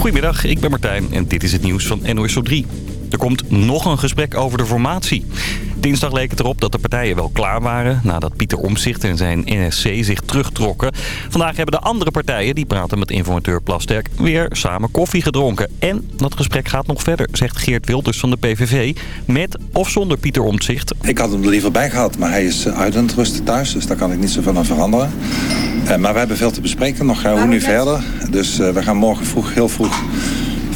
Goedemiddag, ik ben Martijn en dit is het nieuws van NOS op 3. Er komt nog een gesprek over de formatie. Dinsdag leek het erop dat de partijen wel klaar waren... nadat Pieter Omzicht en zijn NSC zich terugtrokken. Vandaag hebben de andere partijen, die praten met informateur Plasterk... weer samen koffie gedronken. En dat gesprek gaat nog verder, zegt Geert Wilders van de PVV... met of zonder Pieter Omtzigt. Ik had hem er liever bij gehad, maar hij is uit aan het rusten thuis... dus daar kan ik niet zoveel aan veranderen. Uh, maar we hebben veel te bespreken nog. Hoe nu verder? Dus uh, we gaan morgen vroeg, heel vroeg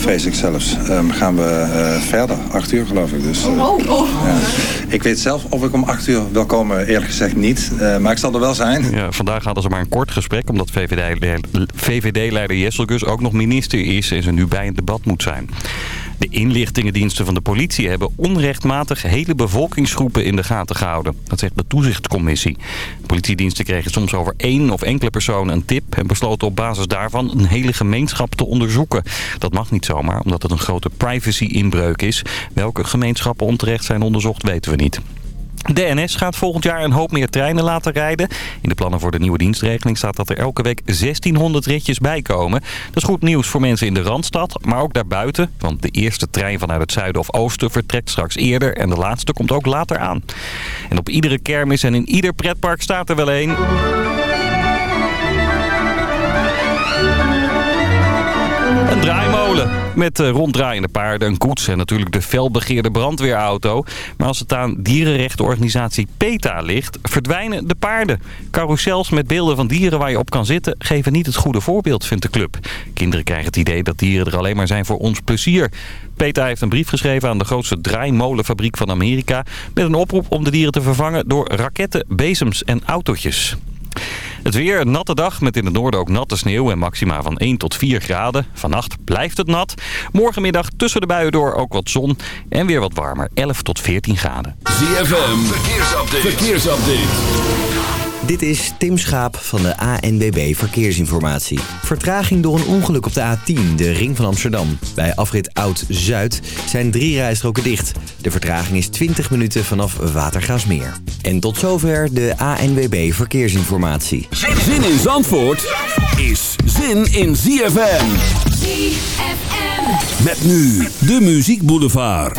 vrees ik zelfs, um, gaan we uh, verder. Acht uur geloof ik. Dus, uh, oh, oh. Ja. Ik weet zelf of ik om acht uur wil komen, eerlijk gezegd niet. Uh, maar ik zal er wel zijn. Ja, vandaag hadden ze maar een kort gesprek, omdat VVD-leider VVD Jesselgus ook nog minister is en ze nu bij een debat moet zijn. De inlichtingendiensten van de politie hebben onrechtmatig hele bevolkingsgroepen in de gaten gehouden. Dat zegt de toezichtscommissie. De politiediensten kregen soms over één of enkele persoon een tip... en besloten op basis daarvan een hele gemeenschap te onderzoeken. Dat mag niet zomaar, omdat het een grote privacy-inbreuk is. Welke gemeenschappen onterecht zijn onderzocht, weten we niet. De NS gaat volgend jaar een hoop meer treinen laten rijden. In de plannen voor de nieuwe dienstregeling staat dat er elke week 1600 ritjes bij komen. Dat is goed nieuws voor mensen in de Randstad, maar ook daarbuiten. Want de eerste trein vanuit het zuiden of oosten vertrekt straks eerder en de laatste komt ook later aan. En op iedere kermis en in ieder pretpark staat er wel een... Een met uh, ronddraaiende paarden, een koets en natuurlijk de felbegeerde brandweerauto. Maar als het aan dierenrechtenorganisatie PETA ligt, verdwijnen de paarden. Carousels met beelden van dieren waar je op kan zitten geven niet het goede voorbeeld, vindt de club. Kinderen krijgen het idee dat dieren er alleen maar zijn voor ons plezier. PETA heeft een brief geschreven aan de grootste draaimolenfabriek van Amerika... met een oproep om de dieren te vervangen door raketten, bezems en autootjes. Het weer, een natte dag met in het noorden ook natte sneeuw en maxima van 1 tot 4 graden. Vannacht blijft het nat. Morgenmiddag tussen de buien door ook wat zon en weer wat warmer, 11 tot 14 graden. ZFM, verkeersupdate. verkeersupdate. Dit is Tim Schaap van de ANBB Verkeersinformatie. Vertraging door een ongeluk op de A10, de ring van Amsterdam. Bij afrit Oud-Zuid zijn drie rijstroken dicht. De vertraging is 20 minuten vanaf Watergaasmeer. En tot zover de ANWB Verkeersinformatie. Zin in Zandvoort is zin in ZFM. ZFM. Met nu de Muziek Boulevard.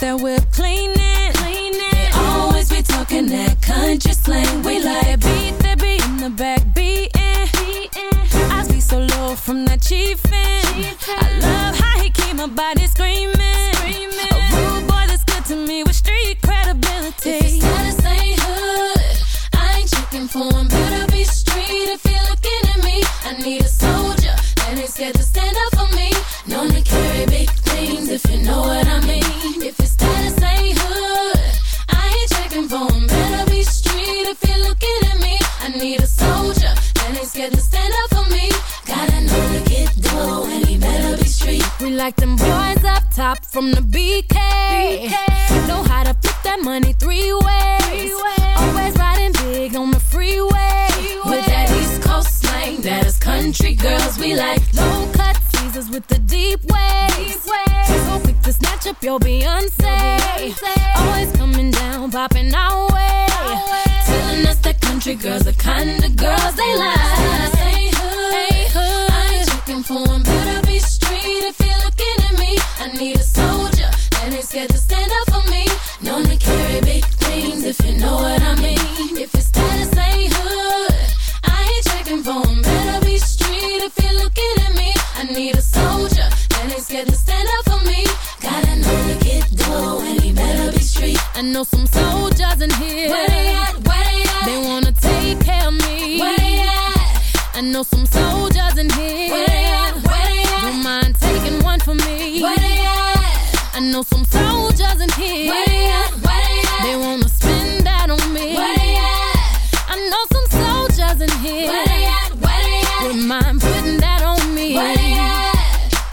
that whip cleaning. cleaning. They always be talking that country slang. We like beat the beat in the back beating. I be so low from that chiefin'. I love how he keep my body screaming. screaming. A rude boy that's good to me with street credibility. If his status ain't hood, I ain't checking for him. Better be street if you're looking at me. I need a soldier that ain't scared to stand up for me. Known to carry big things if you know what I mean. If your status ain't hood, I ain't checking for him. Better be street if you're looking at me. I need a soldier that ain't scared to stand up for me. Gotta know to get dough and he better be street. We like them boys up top from the BK. BK. Know how to flip that money three ways. Always riding big on the freeway. freeway. With that East Coast slang, that is country girls. We like low cut teasers with the deep waves. To snatch up your Beyonce. Beyonce. Always coming down, popping our way. Telling us that country girls the kind of girls they like. Hey hood, hood. I ain't checking for them, better be street if you're looking at me. I need a soldier that ain't scared to stand up for me. Known to carry big things if you know what I mean.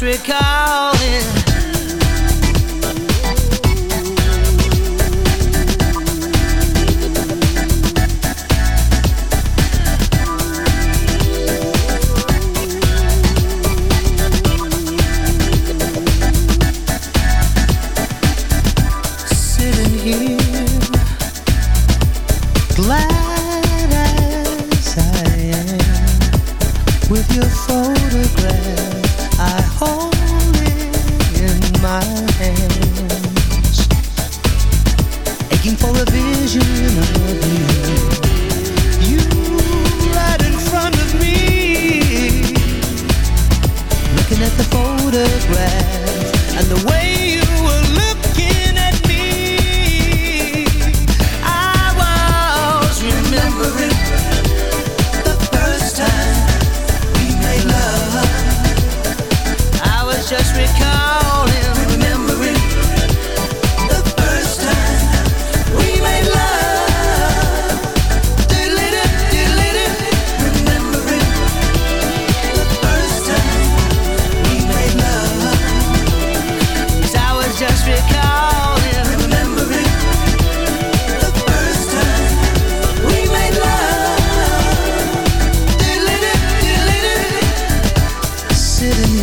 I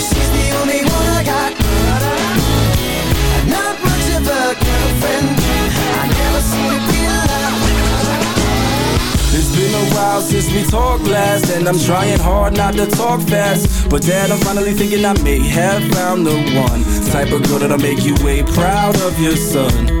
She's the only one I got. Not much of a girlfriend. I never seem to lot. It's been a while since we talked last, and I'm trying hard not to talk fast. But dad, I'm finally thinking I may have found the one type of girl that'll make you way proud of your son.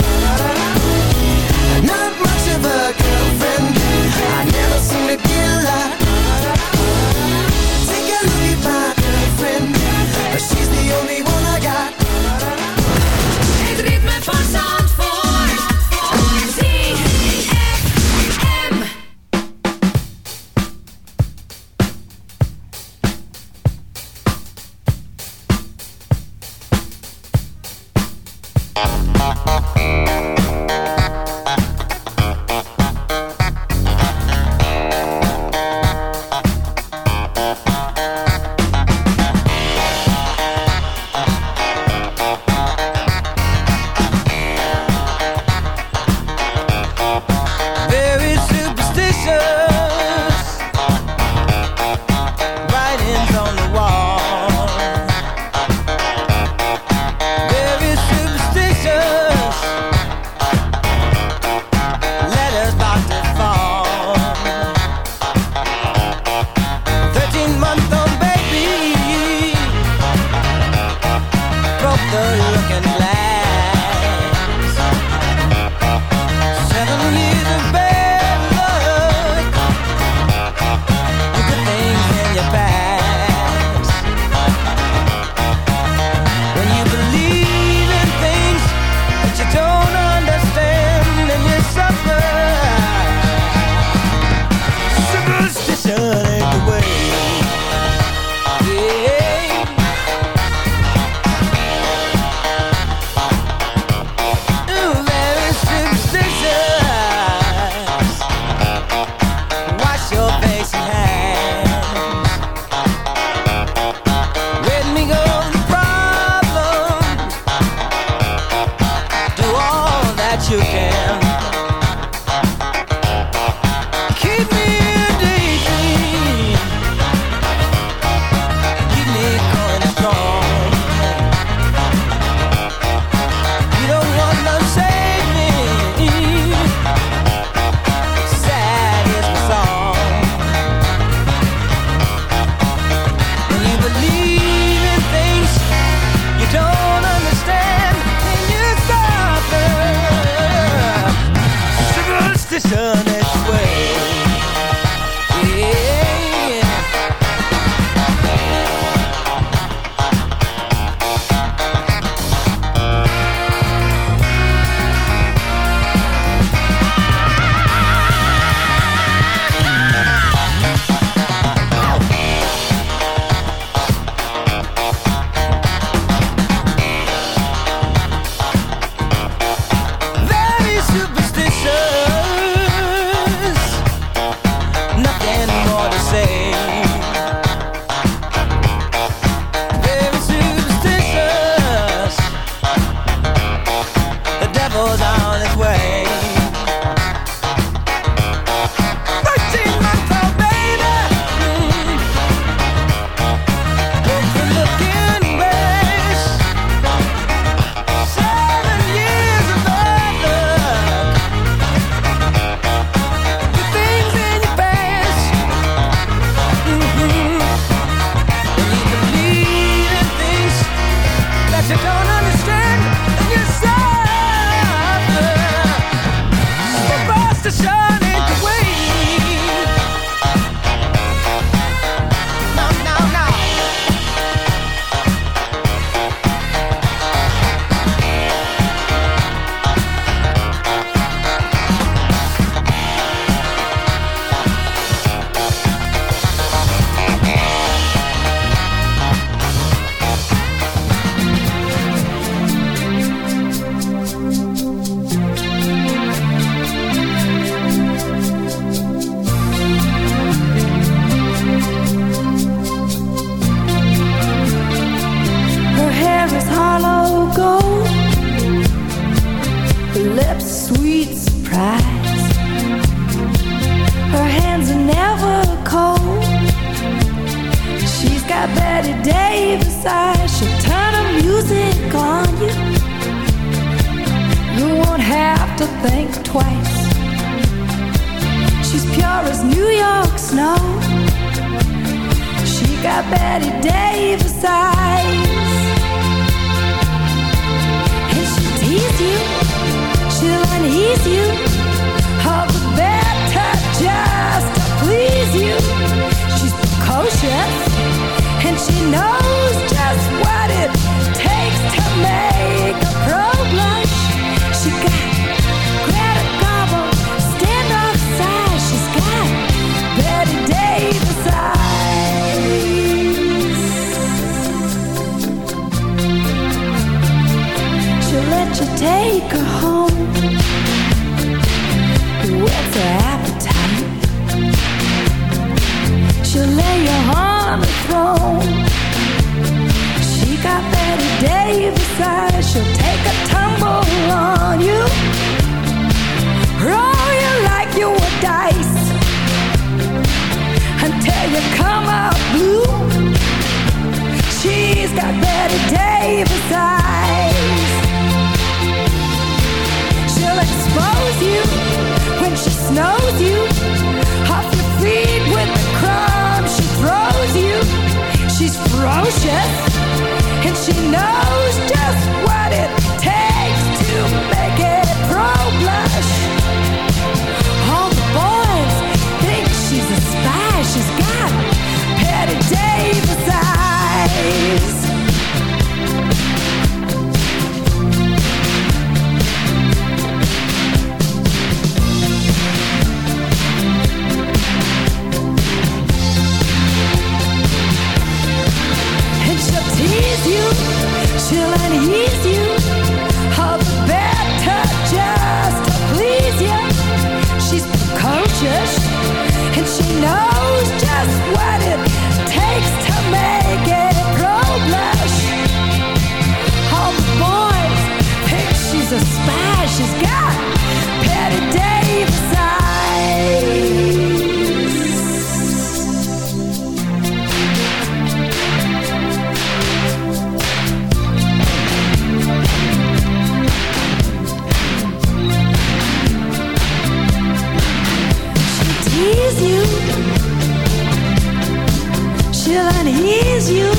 please you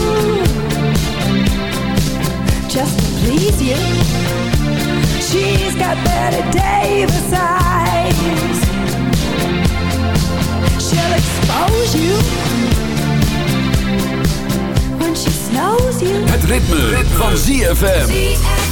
Just to please you She's got Betty Davis eyes She'll expose you When she snows you Het ritme, ritme. van ZFM.